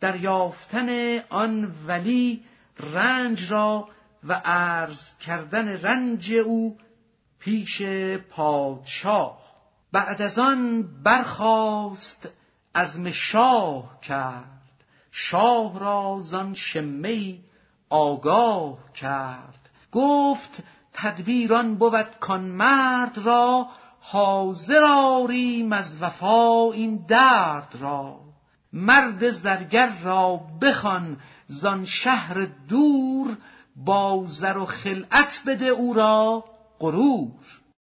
در یافتن آن ولی رنج را و عرض کردن رنج او پیش پادشاه. بعد از آن برخاست از شاه کرد. شاه را زان شمه آگاه کرد. گفت تدبیران بود کان مرد را حاضر آریم از وفا این درد را. مرد زرگر را بخوان زان شهر دور با زر و خلعت بده او را غرور.